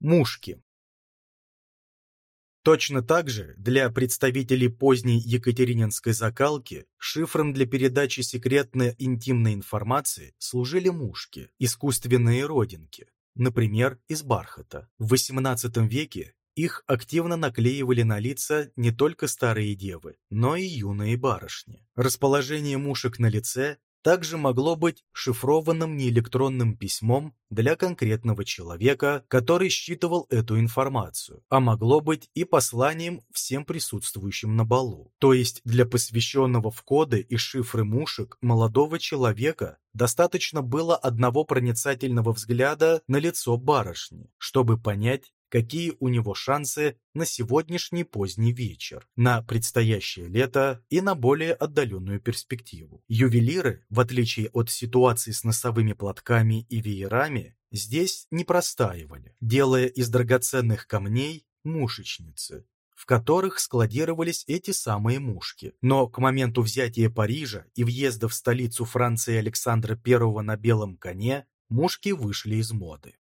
Мушки. Точно так же для представителей поздней екатерининской закалки шифром для передачи секретной интимной информации служили мушки, искусственные родинки, например, из бархата. В XVIII веке их активно наклеивали на лица не только старые девы, но и юные барышни. Расположение мушек на лице также могло быть шифрованным неэлектронным письмом для конкретного человека, который считывал эту информацию, а могло быть и посланием всем присутствующим на балу. То есть для посвященного в коды и шифры мушек молодого человека достаточно было одного проницательного взгляда на лицо барышни, чтобы понять, какие у него шансы на сегодняшний поздний вечер, на предстоящее лето и на более отдаленную перспективу. Ювелиры, в отличие от ситуации с носовыми платками и веерами, здесь не простаивали, делая из драгоценных камней мушечницы, в которых складировались эти самые мушки. Но к моменту взятия Парижа и въезда в столицу Франции Александра I на белом коне мушки вышли из моды.